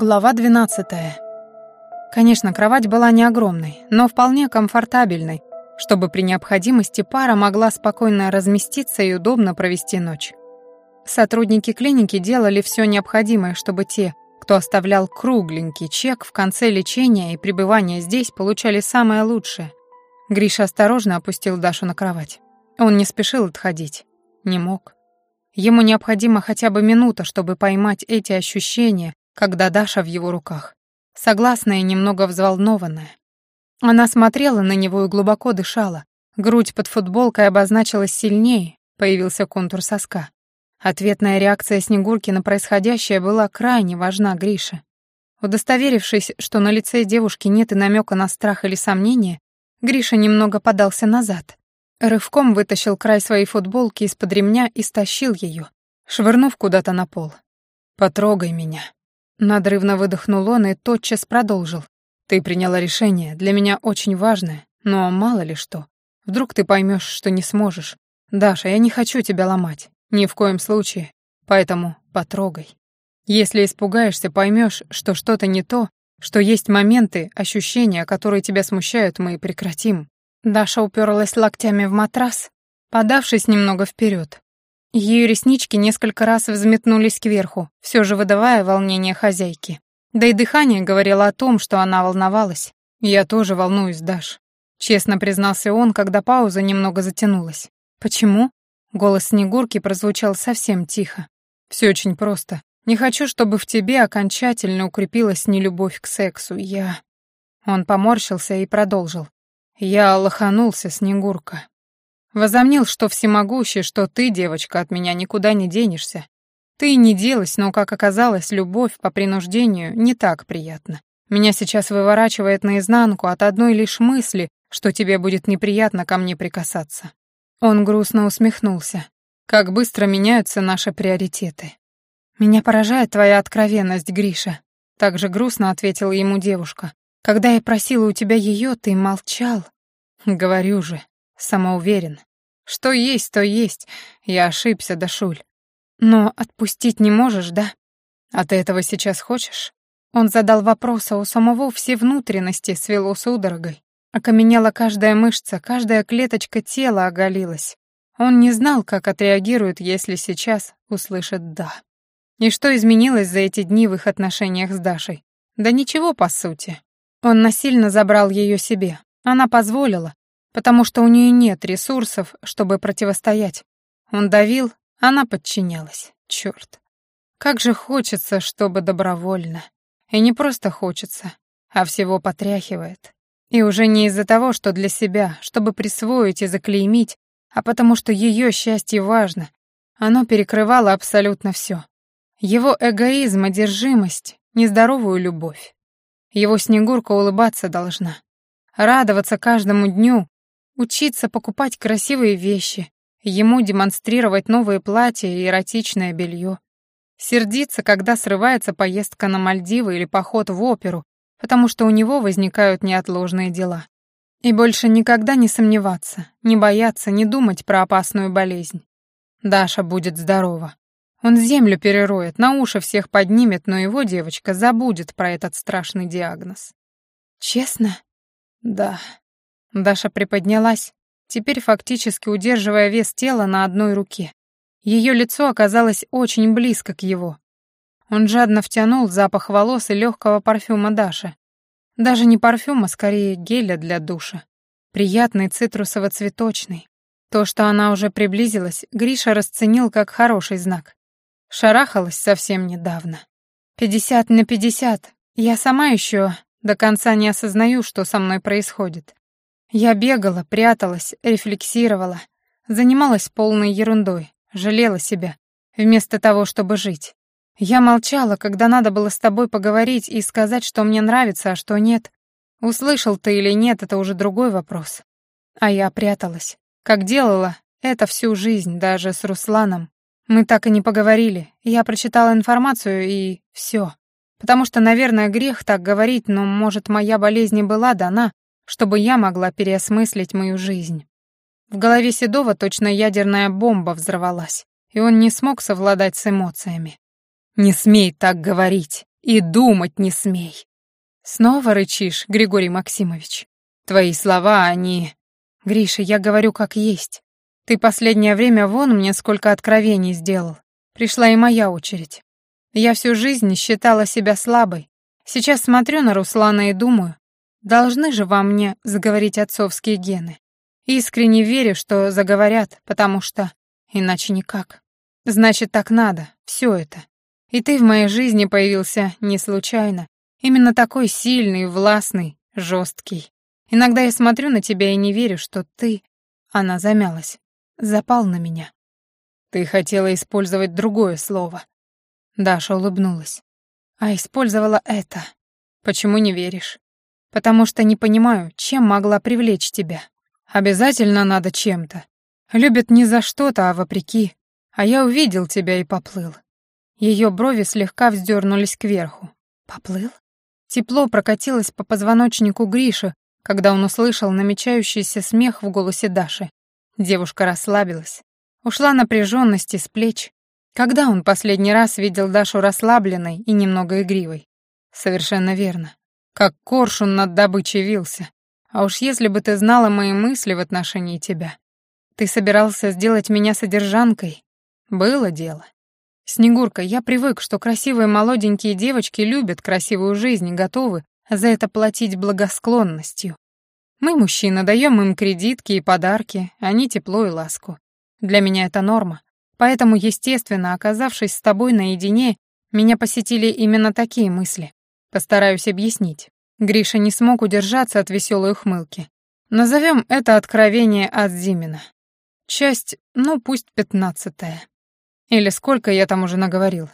Глава 12. Конечно, кровать была не огромной, но вполне комфортабельной, чтобы при необходимости пара могла спокойно разместиться и удобно провести ночь. Сотрудники клиники делали все необходимое, чтобы те, кто оставлял кругленький чек в конце лечения и пребывания здесь, получали самое лучшее. Гриша осторожно опустил Дашу на кровать. Он не спешил отходить. Не мог. Ему необходимо хотя бы минута, чтобы поймать эти ощущения, когда Даша в его руках. Согласная и немного взволнованная. Она смотрела на него и глубоко дышала. Грудь под футболкой обозначилась сильнее, появился контур соска. Ответная реакция Снегурки на происходящее была крайне важна Грише. Удостоверившись, что на лице девушки нет и намека на страх или сомнение, Гриша немного подался назад. Рывком вытащил край своей футболки из-под ремня и стащил ее, швырнув куда-то на пол. «Потрогай меня», Надрывно выдохнул он и тотчас продолжил. «Ты приняла решение, для меня очень важное, но мало ли что. Вдруг ты поймешь, что не сможешь. Даша, я не хочу тебя ломать, ни в коем случае, поэтому потрогай. Если испугаешься, поймешь, что что-то не то, что есть моменты, ощущения, которые тебя смущают, мы прекратим». Даша уперлась локтями в матрас, подавшись немного вперед. Ее реснички несколько раз взметнулись кверху, все же выдавая волнение хозяйки. Да и дыхание говорило о том, что она волновалась. «Я тоже волнуюсь, Даш», — честно признался он, когда пауза немного затянулась. «Почему?» — голос Снегурки прозвучал совсем тихо. «Все очень просто. Не хочу, чтобы в тебе окончательно укрепилась нелюбовь к сексу. Я...» Он поморщился и продолжил. «Я лоханулся, Снегурка. Возомнил, что всемогущий, что ты, девочка, от меня никуда не денешься. Ты не делась, но, как оказалось, любовь по принуждению не так приятна. Меня сейчас выворачивает наизнанку от одной лишь мысли, что тебе будет неприятно ко мне прикасаться. Он грустно усмехнулся. Как быстро меняются наши приоритеты. Меня поражает твоя откровенность, Гриша. Так же грустно ответила ему девушка. Когда я просила у тебя ее, ты молчал. Говорю же, самоуверен. Что есть, то есть. Я ошибся, Дашуль. Но отпустить не можешь, да? А ты этого сейчас хочешь? Он задал вопрос, а у самого все внутренности свело судорогой. Окаменела каждая мышца, каждая клеточка тела оголилась. Он не знал, как отреагирует, если сейчас услышит «да». И что изменилось за эти дни в их отношениях с Дашей? Да ничего, по сути. Он насильно забрал ее себе. Она позволила, потому что у нее нет ресурсов, чтобы противостоять. Он давил, она подчинялась. Черт. Как же хочется, чтобы добровольно. И не просто хочется, а всего потряхивает. И уже не из-за того, что для себя, чтобы присвоить и заклеймить, а потому что ее счастье важно. Оно перекрывало абсолютно все. Его эгоизм, одержимость, нездоровую любовь. Его Снегурка улыбаться должна. Радоваться каждому дню, Учиться покупать красивые вещи, ему демонстрировать новые платья и эротичное белье. Сердиться, когда срывается поездка на Мальдивы или поход в оперу, потому что у него возникают неотложные дела. И больше никогда не сомневаться, не бояться, не думать про опасную болезнь. Даша будет здорова. Он землю перероет, на уши всех поднимет, но его девочка забудет про этот страшный диагноз. Честно? Да. Даша приподнялась, теперь фактически удерживая вес тела на одной руке. Ее лицо оказалось очень близко к его. Он жадно втянул запах волос и легкого парфюма Даши. Даже не парфюма, скорее геля для душа. Приятный цитрусово-цветочный. То, что она уже приблизилась, Гриша расценил как хороший знак. Шарахалась совсем недавно. Пятьдесят на пятьдесят. Я сама еще до конца не осознаю, что со мной происходит. Я бегала, пряталась, рефлексировала, занималась полной ерундой, жалела себя, вместо того, чтобы жить. Я молчала, когда надо было с тобой поговорить и сказать, что мне нравится, а что нет. Услышал ты или нет, это уже другой вопрос. А я пряталась, как делала это всю жизнь, даже с Русланом. Мы так и не поговорили. Я прочитала информацию и все. Потому что, наверное, грех так говорить, но, может, моя болезнь и была дана, чтобы я могла переосмыслить мою жизнь. В голове Седова точно ядерная бомба взорвалась, и он не смог совладать с эмоциями. «Не смей так говорить!» И думать не смей. Снова рычишь, Григорий Максимович. Твои слова, они... Гриша, я говорю как есть. Ты последнее время вон мне сколько откровений сделал. Пришла и моя очередь. Я всю жизнь считала себя слабой. Сейчас смотрю на Руслана и думаю, должны же во мне заговорить отцовские гены. Искренне верю, что заговорят, потому что иначе никак. Значит, так надо, все это. И ты в моей жизни появился не случайно. Именно такой сильный, властный, жесткий. Иногда я смотрю на тебя и не верю, что ты... Она замялась. Запал на меня. Ты хотела использовать другое слово. Даша улыбнулась. А использовала это. Почему не веришь? Потому что не понимаю, чем могла привлечь тебя. Обязательно надо чем-то. Любят не за что-то, а вопреки. А я увидел тебя и поплыл. Ее брови слегка вздернулись кверху. Поплыл? Тепло прокатилось по позвоночнику Гриши, когда он услышал намечающийся смех в голосе Даши. Девушка расслабилась. Ушла напряженность из плеч. Когда он последний раз видел Дашу расслабленной и немного игривой? Совершенно верно. Как коршун над добычей вился. А уж если бы ты знала мои мысли в отношении тебя. Ты собирался сделать меня содержанкой? Было дело. Снегурка, я привык, что красивые молоденькие девочки любят красивую жизнь и готовы за это платить благосклонностью. Мы, мужчины, даем им кредитки и подарки, они тепло и ласку. Для меня это норма. Поэтому, естественно, оказавшись с тобой наедине, меня посетили именно такие мысли. Постараюсь объяснить. Гриша не смог удержаться от веселой ухмылки. Назовем это откровение от Зимина. Часть, ну пусть пятнадцатая. Или сколько я там уже наговорил.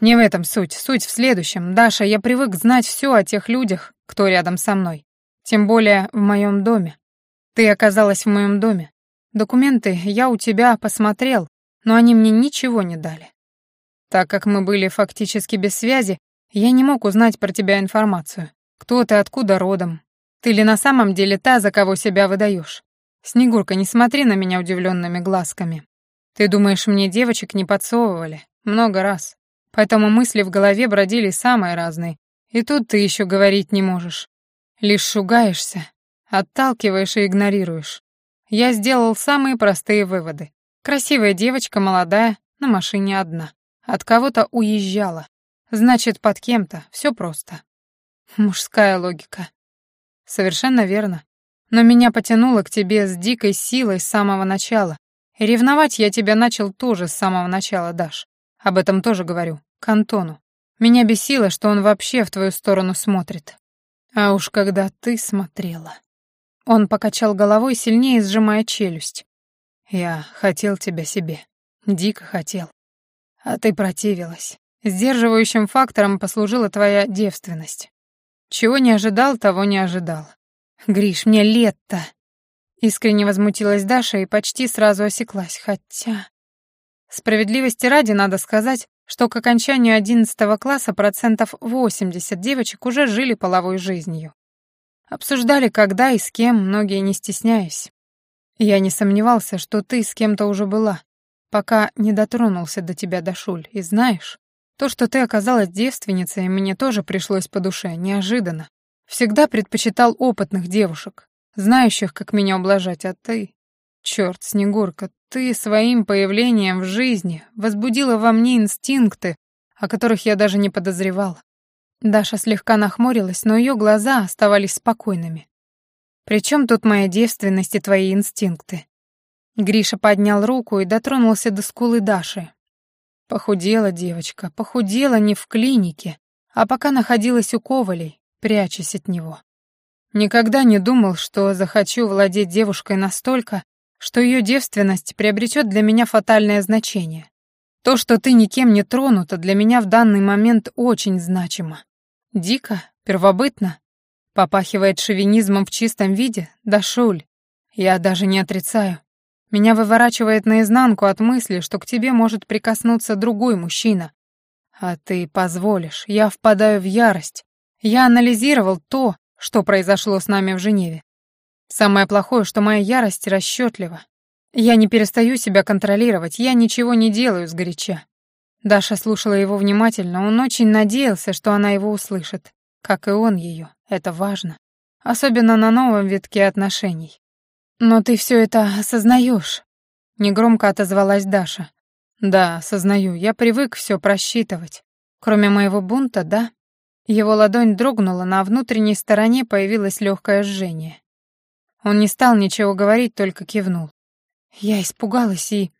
Не в этом суть. Суть в следующем. Даша, я привык знать все о тех людях, кто рядом со мной. Тем более в моем доме. Ты оказалась в моем доме. Документы я у тебя посмотрел, но они мне ничего не дали. Так как мы были фактически без связи, я не мог узнать про тебя информацию. Кто ты, откуда родом? Ты ли на самом деле та, за кого себя выдаешь? Снегурка, не смотри на меня удивленными глазками. Ты думаешь, мне девочек не подсовывали? Много раз. Поэтому мысли в голове бродили самые разные. И тут ты еще говорить не можешь. Лишь шугаешься, отталкиваешь и игнорируешь. Я сделал самые простые выводы. Красивая девочка, молодая, на машине одна. От кого-то уезжала. Значит, под кем-то. Все просто. Мужская логика. Совершенно верно. Но меня потянуло к тебе с дикой силой с самого начала. И ревновать я тебя начал тоже с самого начала, Даш. Об этом тоже говорю. К Антону. Меня бесило, что он вообще в твою сторону смотрит. А уж когда ты смотрела. Он покачал головой, сильнее сжимая челюсть. Я хотел тебя себе. Дико хотел. А ты противилась. Сдерживающим фактором послужила твоя девственность. Чего не ожидал, того не ожидал. Гриш, мне лет-то. Искренне возмутилась Даша и почти сразу осеклась, хотя... Справедливости ради надо сказать, что к окончанию 11 класса процентов 80 девочек уже жили половой жизнью. Обсуждали, когда и с кем, многие не стесняясь. Я не сомневался, что ты с кем-то уже была, пока не дотронулся до тебя, Дашуль, и знаешь, то, что ты оказалась девственницей, мне тоже пришлось по душе, неожиданно. Всегда предпочитал опытных девушек, знающих, как меня ублажать, а ты... Черт, Снегурка, ты своим появлением в жизни возбудила во мне инстинкты, о которых я даже не подозревал. Даша слегка нахмурилась, но ее глаза оставались спокойными. «При тут моя девственность и твои инстинкты?» Гриша поднял руку и дотронулся до скулы Даши, Похудела девочка, похудела не в клинике, а пока находилась у Ковалей, прячась от него. Никогда не думал, что захочу владеть девушкой настолько, что ее девственность приобретет для меня фатальное значение. То, что ты никем не тронута, для меня в данный момент очень значимо. Дико, первобытно, попахивает шовинизмом в чистом виде, да шуль. Я даже не отрицаю. Меня выворачивает наизнанку от мысли, что к тебе может прикоснуться другой мужчина. А ты позволишь, я впадаю в ярость. Я анализировал то, что произошло с нами в Женеве. Самое плохое, что моя ярость расчетлива. Я не перестаю себя контролировать, я ничего не делаю сгоряча. Даша слушала его внимательно, он очень надеялся, что она его услышит. Как и он ее, это важно. Особенно на новом витке отношений. «Но ты все это осознаешь», — негромко отозвалась Даша. «Да, осознаю, я привык все просчитывать. Кроме моего бунта, да?» Его ладонь дрогнула, на внутренней стороне появилось легкое жжение. Он не стал ничего говорить, только кивнул. Я испугалась и...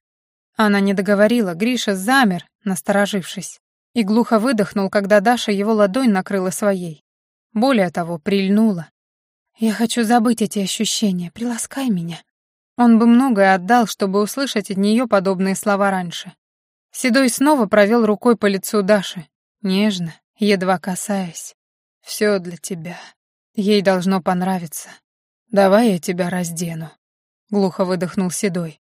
Она не договорила, Гриша замер, насторожившись, и глухо выдохнул, когда Даша его ладонь накрыла своей. Более того, прильнула. «Я хочу забыть эти ощущения, приласкай меня». Он бы многое отдал, чтобы услышать от нее подобные слова раньше. Седой снова провел рукой по лицу Даши, нежно, едва касаясь. «Все для тебя. Ей должно понравиться. Давай я тебя раздену», — глухо выдохнул Седой.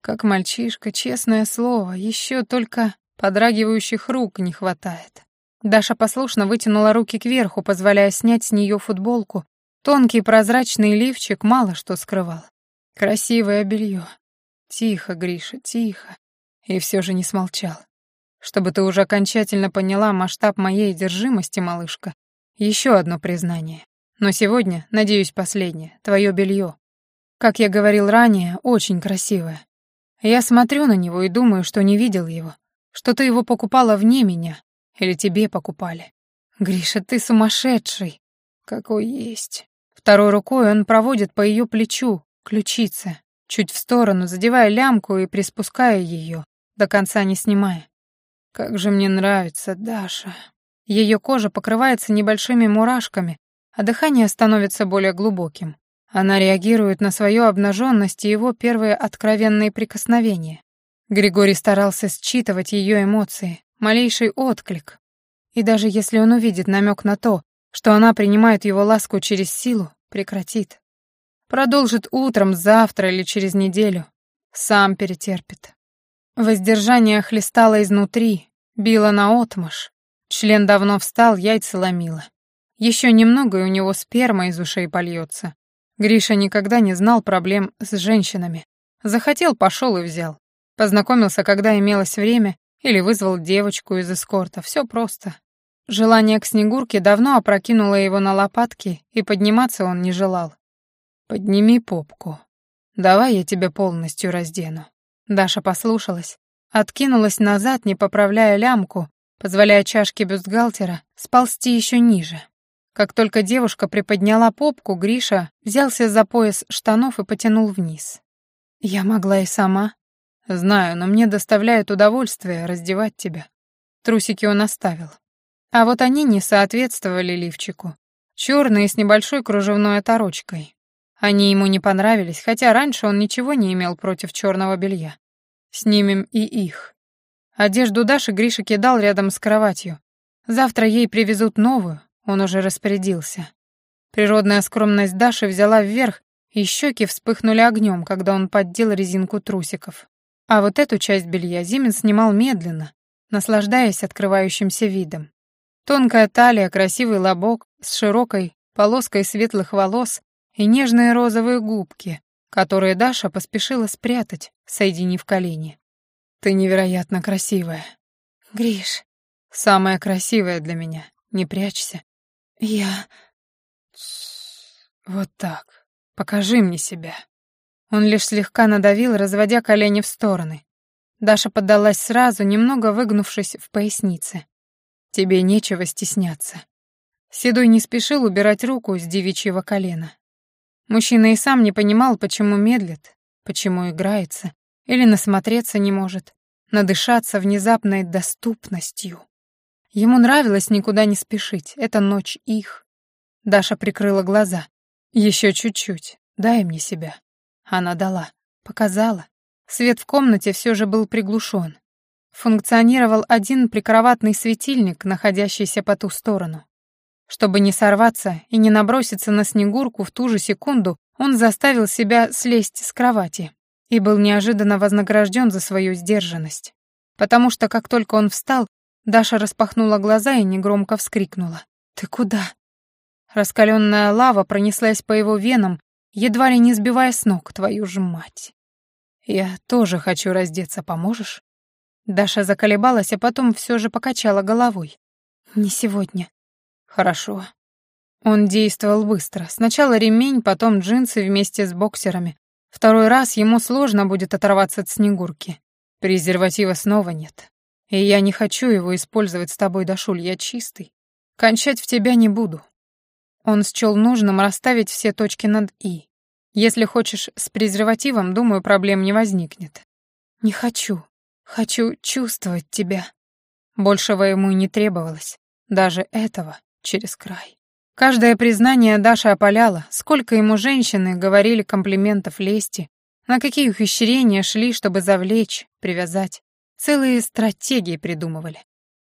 Как мальчишка, честное слово, еще только подрагивающих рук не хватает. Даша послушно вытянула руки кверху, позволяя снять с нее футболку. Тонкий прозрачный лифчик мало что скрывал. Красивое белье. Тихо, Гриша, тихо. И все же не смолчал. Чтобы ты уже окончательно поняла масштаб моей одержимости, малышка, еще одно признание. Но сегодня, надеюсь, последнее, твое белье. Как я говорил ранее, очень красивое. Я смотрю на него и думаю, что не видел его, что ты его покупала вне меня, или тебе покупали. Гриша, ты сумасшедший. Какой есть. Второй рукой он проводит по ее плечу, ключице, чуть в сторону, задевая лямку и приспуская ее, до конца не снимая. Как же мне нравится Даша. Ее кожа покрывается небольшими мурашками, а дыхание становится более глубоким. Она реагирует на свою обнаженность и его первые откровенные прикосновения. Григорий старался считывать ее эмоции, малейший отклик. И даже если он увидит намек на то, что она принимает его ласку через силу, прекратит. Продолжит утром, завтра или через неделю. Сам перетерпит. Воздержание хлестало изнутри, било наотмашь. Член давно встал, яйца ломило. Еще немного, и у него сперма из ушей польется. Гриша никогда не знал проблем с женщинами. Захотел, пошел и взял. Познакомился, когда имелось время, или вызвал девочку из эскорта. Все просто. Желание к Снегурке давно опрокинуло его на лопатки, и подниматься он не желал. «Подними попку. Давай я тебя полностью раздену». Даша послушалась, откинулась назад, не поправляя лямку, позволяя чашке бюстгальтера сползти еще ниже. Как только девушка приподняла попку, Гриша взялся за пояс штанов и потянул вниз. «Я могла и сама». «Знаю, но мне доставляет удовольствие раздевать тебя». Трусики он оставил. А вот они не соответствовали лифчику. Черные с небольшой кружевной оторочкой. Они ему не понравились, хотя раньше он ничего не имел против черного белья. Снимем и их. Одежду Даши Гриша кидал рядом с кроватью. Завтра ей привезут новую, он уже распорядился. Природная скромность Даши взяла вверх, и щеки вспыхнули огнем, когда он поддел резинку трусиков. А вот эту часть белья Зимин снимал медленно, наслаждаясь открывающимся видом. Тонкая талия, красивый лобок с широкой полоской светлых волос и нежные розовые губки, которые Даша поспешила спрятать, соединив колени. «Ты невероятно красивая». «Гриш». «Самая красивая для меня. Не прячься. «Я...» «Вот так. Покажи мне себя». Он лишь слегка надавил, разводя колени в стороны. Даша поддалась сразу, немного выгнувшись в пояснице. «Тебе нечего стесняться». Седой не спешил убирать руку с девичьего колена. Мужчина и сам не понимал, почему медлит, почему играется, или насмотреться не может, надышаться внезапной доступностью. Ему нравилось никуда не спешить, эта ночь их. Даша прикрыла глаза. Еще чуть-чуть, дай мне себя. Она дала, показала. Свет в комнате все же был приглушен. Функционировал один прикроватный светильник, находящийся по ту сторону. Чтобы не сорваться и не наброситься на Снегурку в ту же секунду, он заставил себя слезть с кровати и был неожиданно вознагражден за свою сдержанность. Потому что как только он встал, Даша распахнула глаза и негромко вскрикнула. «Ты куда?» Раскаленная лава пронеслась по его венам, едва ли не сбивая с ног, твою же мать. «Я тоже хочу раздеться, поможешь?» Даша заколебалась, а потом все же покачала головой. «Не сегодня». «Хорошо». Он действовал быстро. Сначала ремень, потом джинсы вместе с боксерами. Второй раз ему сложно будет оторваться от Снегурки. Презерватива снова нет. И я не хочу его использовать с тобой, Дашуль, я чистый. Кончать в тебя не буду. Он счел нужным расставить все точки над «и». Если хочешь с презервативом, думаю, проблем не возникнет. Не хочу. Хочу чувствовать тебя. Большего ему не требовалось. Даже этого через край. Каждое признание Даша опаляло, сколько ему женщины говорили комплиментов лести, на какие ухищрения шли, чтобы завлечь, привязать. Целые стратегии придумывали.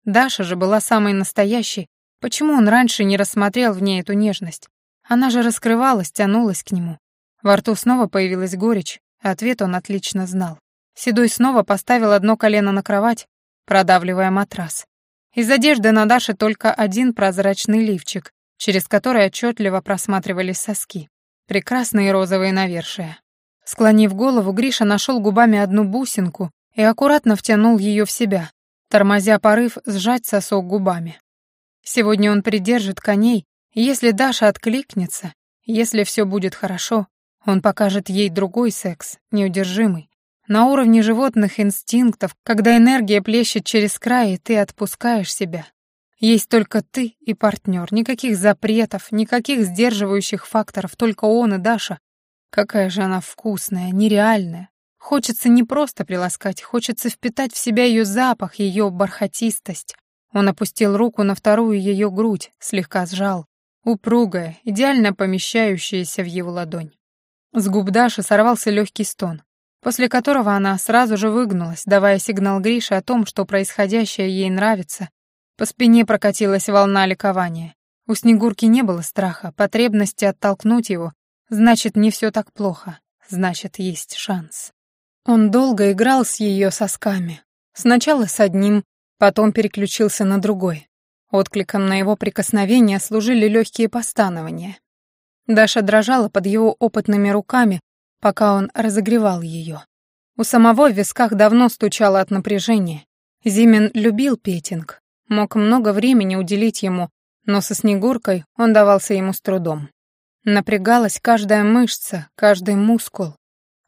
Даша же была самой настоящей. Почему он раньше не рассмотрел в ней эту нежность? Она же раскрывалась, тянулась к нему. Во рту снова появилась горечь, ответ он отлично знал. Седой снова поставил одно колено на кровать, продавливая матрас. Из одежды на Даше только один прозрачный лифчик, через который отчетливо просматривались соски. Прекрасные розовые навершия. Склонив голову, Гриша нашел губами одну бусинку и аккуратно втянул ее в себя, тормозя порыв сжать сосок губами. Сегодня он придержит коней, и если Даша откликнется, если все будет хорошо, он покажет ей другой секс, неудержимый, на уровне животных инстинктов, когда энергия плещет через край, и ты отпускаешь себя. Есть только ты и партнер, никаких запретов, никаких сдерживающих факторов, только он и Даша. Какая же она вкусная, нереальная. Хочется не просто приласкать, хочется впитать в себя ее запах, ее бархатистость. Он опустил руку на вторую ее грудь, слегка сжал. Упругая, идеально помещающаяся в его ладонь. С губ Даши сорвался легкий стон, после которого она сразу же выгнулась, давая сигнал Грише о том, что происходящее ей нравится. По спине прокатилась волна ликования. У Снегурки не было страха, потребности оттолкнуть его. Значит, не все так плохо. Значит, есть шанс. Он долго играл с ее сосками. Сначала с одним, потом переключился на другой. Откликом на его прикосновения служили легкие постанования. Даша дрожала под его опытными руками, пока он разогревал ее. У самого в висках давно стучало от напряжения. Зимин любил петинг, мог много времени уделить ему, но со Снегуркой он давался ему с трудом. Напрягалась каждая мышца, каждый мускул.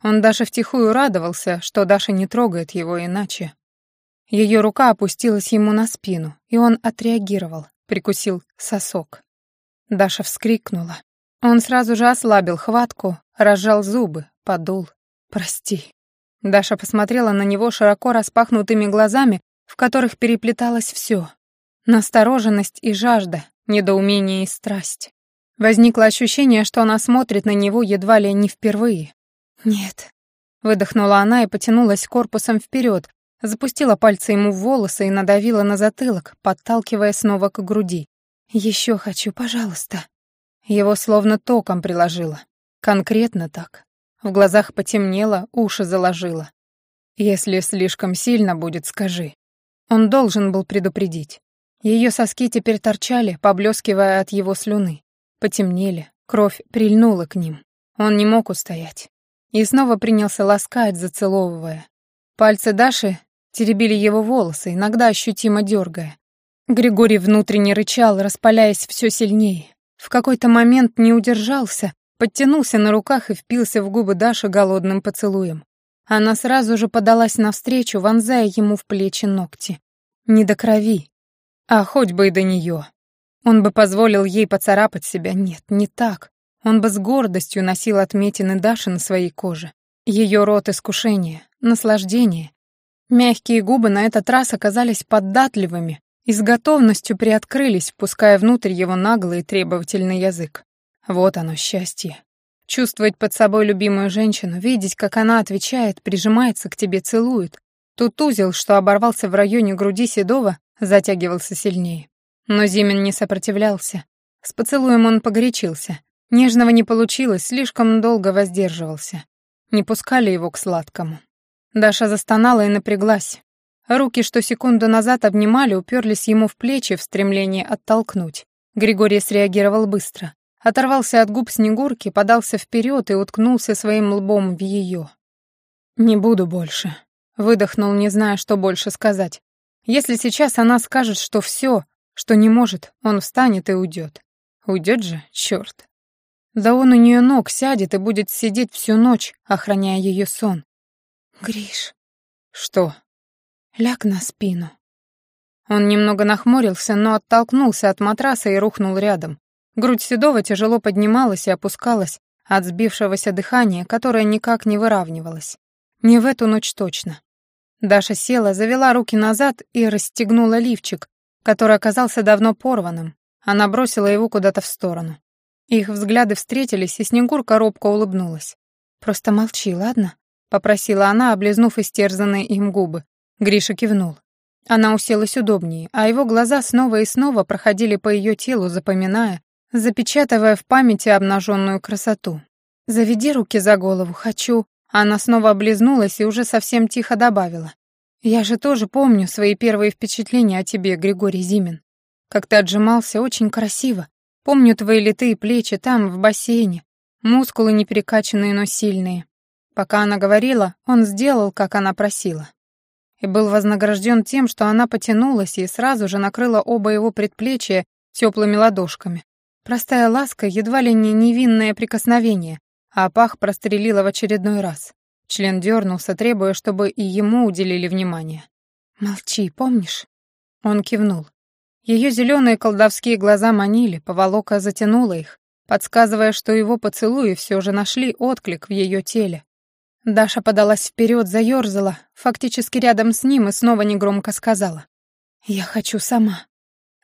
Он даже втихую радовался, что Даша не трогает его иначе. Ее рука опустилась ему на спину, и он отреагировал, прикусил сосок. Даша вскрикнула. Он сразу же ослабил хватку, разжал зубы, подул. «Прости». Даша посмотрела на него широко распахнутыми глазами, в которых переплеталось все: Настороженность и жажда, недоумение и страсть. Возникло ощущение, что она смотрит на него едва ли не впервые. «Нет», — выдохнула она и потянулась корпусом вперед, запустила пальцы ему в волосы и надавила на затылок, подталкивая снова к груди. «Еще хочу, пожалуйста». Его словно током приложило. Конкретно так. В глазах потемнело, уши заложило. «Если слишком сильно будет, скажи». Он должен был предупредить. Ее соски теперь торчали, поблескивая от его слюны. Потемнели, кровь прильнула к ним. Он не мог устоять и снова принялся ласкать, зацеловывая. Пальцы Даши теребили его волосы, иногда ощутимо дергая. Григорий внутренне рычал, распаляясь все сильнее. В какой-то момент не удержался, подтянулся на руках и впился в губы Даши голодным поцелуем. Она сразу же подалась навстречу, вонзая ему в плечи ногти. Не до крови, а хоть бы и до нее. Он бы позволил ей поцарапать себя. Нет, не так. Он бы с гордостью носил отметины Даши на своей коже. Ее рот искушения, наслаждение. Мягкие губы на этот раз оказались податливыми и с готовностью приоткрылись, пуская внутрь его наглый и требовательный язык. Вот оно, счастье. Чувствовать под собой любимую женщину, видеть, как она отвечает, прижимается к тебе, целует. Тут узел, что оборвался в районе груди Седова, затягивался сильнее. Но Зимин не сопротивлялся. С поцелуем он погорячился, Нежного не получилось, слишком долго воздерживался. Не пускали его к сладкому. Даша застонала и напряглась. Руки, что секунду назад обнимали, уперлись ему в плечи в стремлении оттолкнуть. Григорий среагировал быстро. Оторвался от губ Снегурки, подался вперед и уткнулся своим лбом в ее. «Не буду больше». Выдохнул, не зная, что больше сказать. Если сейчас она скажет, что все, что не может, он встанет и уйдет. Уйдет же, черт. Да он у нее ног сядет и будет сидеть всю ночь, охраняя ее сон. Гриш. Что? Ляг на спину. Он немного нахмурился, но оттолкнулся от матраса и рухнул рядом. Грудь Седова тяжело поднималась и опускалась от сбившегося дыхания, которое никак не выравнивалось. Не в эту ночь точно. Даша села, завела руки назад и расстегнула лифчик, который оказался давно порванным. Она бросила его куда-то в сторону. Их взгляды встретились, и Снегурка робко улыбнулась. «Просто молчи, ладно?» — попросила она, облизнув истерзанные им губы. Гриша кивнул. Она уселась удобнее, а его глаза снова и снова проходили по ее телу, запоминая, запечатывая в памяти обнаженную красоту. «Заведи руки за голову, хочу». Она снова облизнулась и уже совсем тихо добавила. «Я же тоже помню свои первые впечатления о тебе, Григорий Зимин. Как ты отжимался очень красиво. Помню твои литые плечи там, в бассейне. Мускулы не перекачанные, но сильные. Пока она говорила, он сделал, как она просила. И был вознагражден тем, что она потянулась и сразу же накрыла оба его предплечья теплыми ладошками. Простая ласка, едва ли не невинное прикосновение, а пах прострелила в очередной раз. Член дернулся, требуя, чтобы и ему уделили внимание. «Молчи, помнишь?» Он кивнул. Ее зеленые колдовские глаза манили, поволока затянула их, подсказывая, что его поцелуи все же нашли отклик в ее теле. Даша подалась вперед, заерзала, фактически рядом с ним и снова негромко сказала. «Я хочу сама».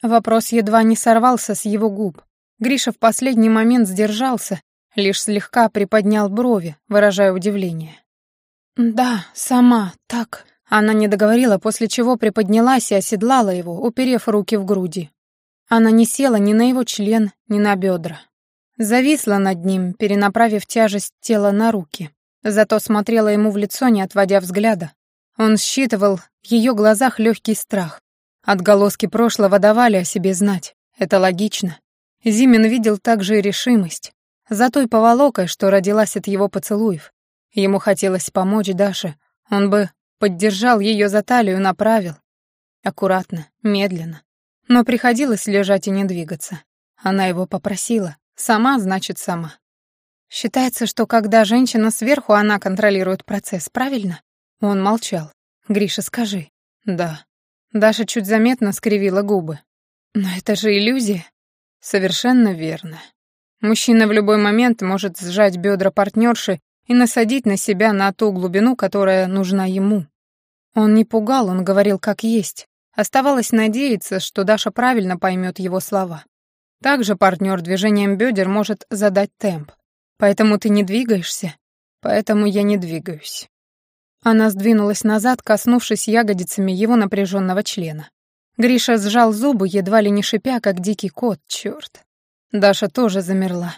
Вопрос едва не сорвался с его губ. Гриша в последний момент сдержался, лишь слегка приподнял брови, выражая удивление. «Да, сама, так...» Она не договорила, после чего приподнялась и оседлала его, уперев руки в груди. Она не села ни на его член, ни на бедра. Зависла над ним, перенаправив тяжесть тела на руки. Зато смотрела ему в лицо, не отводя взгляда. Он считывал в ее глазах легкий страх. Отголоски прошлого давали о себе знать. Это логично. Зимин видел также и решимость. За той поволокой, что родилась от его поцелуев. Ему хотелось помочь Даше. Он бы поддержал ее за талию, направил. Аккуратно, медленно. Но приходилось лежать и не двигаться. Она его попросила. Сама, значит, сама. Считается, что когда женщина сверху, она контролирует процесс, правильно? Он молчал. «Гриша, скажи». «Да». Даша чуть заметно скривила губы. «Но это же иллюзия». Совершенно верно. Мужчина в любой момент может сжать бедра партнерши и насадить на себя на ту глубину, которая нужна ему. Он не пугал, он говорил как есть. Оставалось надеяться, что Даша правильно поймет его слова. Также партнер движением бедер может задать темп. Поэтому ты не двигаешься? Поэтому я не двигаюсь. Она сдвинулась назад, коснувшись ягодицами его напряженного члена. Гриша сжал зубы, едва ли не шипя, как дикий кот, черт. Даша тоже замерла.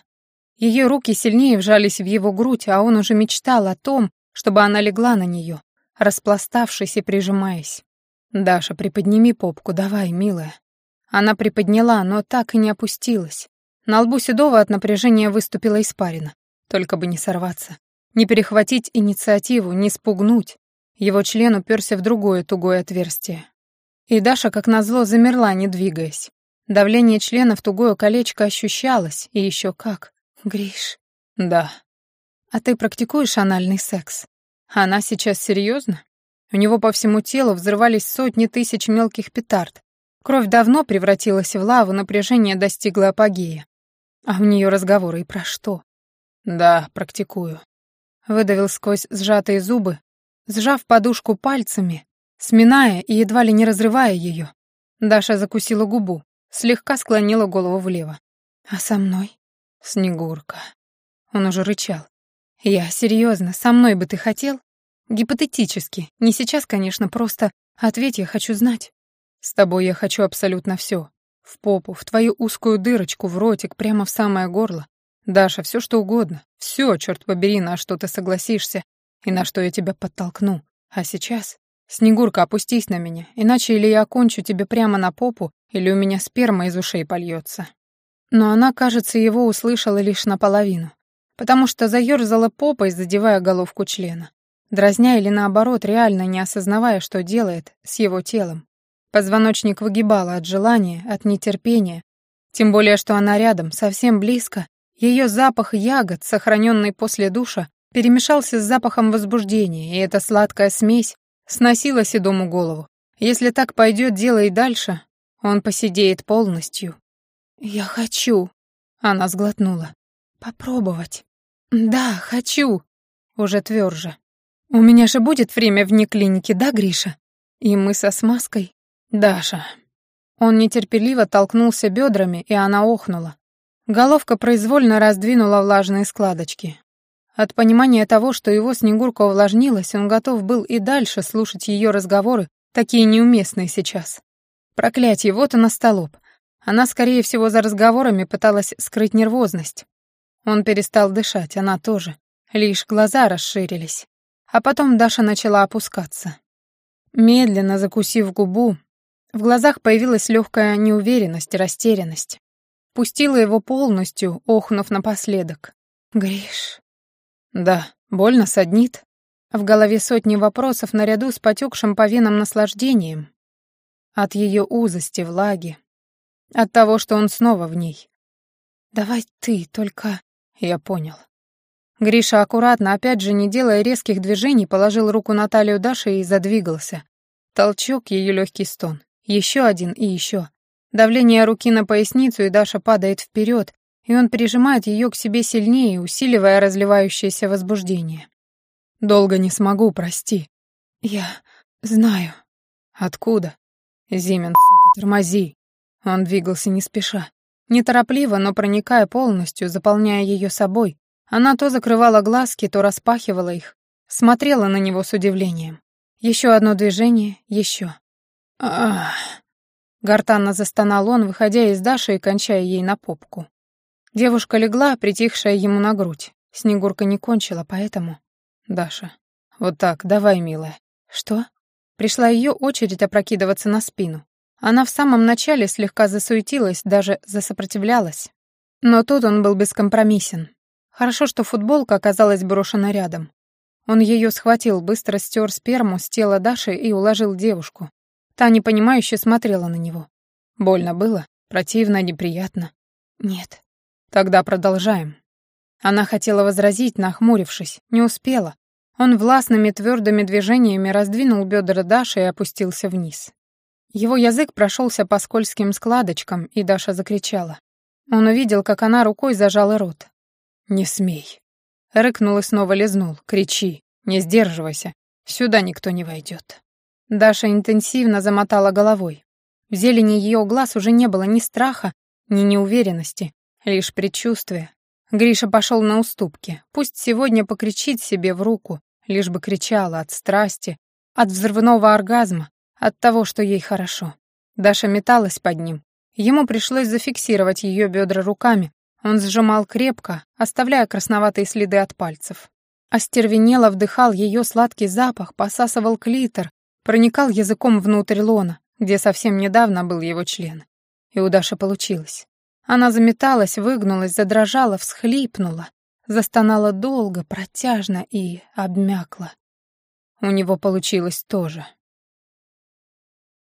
Ее руки сильнее вжались в его грудь, а он уже мечтал о том, чтобы она легла на нее, распластавшись и прижимаясь. «Даша, приподними попку, давай, милая». Она приподняла, но так и не опустилась. На лбу Седова от напряжения выступила испарина. Только бы не сорваться. Не перехватить инициативу, не спугнуть. Его член уперся в другое тугое отверстие. И Даша, как назло, замерла, не двигаясь. Давление члена в тугое колечко ощущалось, и еще как. Гриш. Да. А ты практикуешь анальный секс? Она сейчас серьезно? У него по всему телу взрывались сотни тысяч мелких петард. Кровь давно превратилась в лаву, напряжение достигло апогея. А у нее разговоры и про что? Да, практикую. Выдавил сквозь сжатые зубы, сжав подушку пальцами, сминая и едва ли не разрывая ее. Даша закусила губу, слегка склонила голову влево. «А со мной?» «Снегурка». Он уже рычал. «Я серьезно, со мной бы ты хотел?» «Гипотетически. Не сейчас, конечно, просто ответь, я хочу знать». «С тобой я хочу абсолютно все. В попу, в твою узкую дырочку, в ротик, прямо в самое горло. Даша, все что угодно. Все, черт побери, на что ты согласишься и на что я тебя подтолкну. А сейчас «Снегурка, опустись на меня, иначе или я окончу тебе прямо на попу, или у меня сперма из ушей польется». Но она, кажется, его услышала лишь наполовину, потому что заёрзала попой, задевая головку члена. дразня или наоборот, реально не осознавая, что делает с его телом. Позвоночник выгибало от желания, от нетерпения, тем более, что она рядом, совсем близко. Ее запах ягод, сохраненный после душа, перемешался с запахом возбуждения, и эта сладкая смесь сносила седому голову. Если так пойдет дело и дальше, он посидеет полностью. «Я хочу», — она сглотнула. «Попробовать». «Да, хочу», — уже тверже. «У меня же будет время вне клиники, да, Гриша?» И мы со смазкой. «Даша». Он нетерпеливо толкнулся бедрами, и она охнула. Головка произвольно раздвинула влажные складочки. От понимания того, что его Снегурка увлажнилась, он готов был и дальше слушать ее разговоры, такие неуместные сейчас. Проклятье, вот она столоп. Она, скорее всего, за разговорами пыталась скрыть нервозность. Он перестал дышать, она тоже. Лишь глаза расширились. А потом Даша начала опускаться. Медленно закусив губу, в глазах появилась легкая неуверенность растерянность. Пустила его полностью, охнув напоследок. «Гриш...» «Да, больно саднит». В голове сотни вопросов наряду с потекшим по венам наслаждением. От ее узости, влаги. От того, что он снова в ней. «Давай ты, только...» Я понял. Гриша аккуратно, опять же не делая резких движений, положил руку на талию Даши и задвигался. Толчок, ее легкий стон. Еще один и еще. Давление руки на поясницу, и Даша падает вперед, и он прижимает ее к себе сильнее, усиливая разливающееся возбуждение. «Долго не смогу, прости». «Я знаю». «Откуда?» «Зимин, сука, тормози». Он двигался не спеша. Неторопливо, но проникая полностью, заполняя ее собой, она то закрывала глазки, то распахивала их, смотрела на него с удивлением. Еще одно движение, еще. Ах! Гортанно застонал он, выходя из Даши и кончая ей на попку. Девушка легла, притихшая ему на грудь. Снегурка не кончила, поэтому... Даша. Вот так, давай, милая. Что? Пришла ее очередь опрокидываться на спину. Она в самом начале слегка засуетилась, даже засопротивлялась. Но тут он был бескомпромиссен. Хорошо, что футболка оказалась брошена рядом. Он ее схватил, быстро стер сперму с тела Даши и уложил девушку. Та непонимающе смотрела на него. Больно было? Противно, неприятно? Нет. Тогда продолжаем. Она хотела возразить, нахмурившись, не успела. Он властными твердыми движениями раздвинул бедра Даши и опустился вниз. Его язык прошелся по скользким складочкам, и Даша закричала. Он увидел, как она рукой зажала рот. «Не смей!» Рыкнул и снова лизнул. «Кричи! Не сдерживайся! Сюда никто не войдет!» Даша интенсивно замотала головой. В зелени ее глаз уже не было ни страха, ни неуверенности, Лишь предчувствие. Гриша пошел на уступки. Пусть сегодня покричит себе в руку, лишь бы кричала от страсти, от взрывного оргазма, от того, что ей хорошо. Даша металась под ним. Ему пришлось зафиксировать ее бедра руками. Он сжимал крепко, оставляя красноватые следы от пальцев. Остервенело вдыхал ее сладкий запах, посасывал клитор, проникал языком внутрь лона, где совсем недавно был его член. И у Даши получилось. Она заметалась, выгнулась, задрожала, всхлипнула, застонала долго, протяжно и обмякла. У него получилось тоже.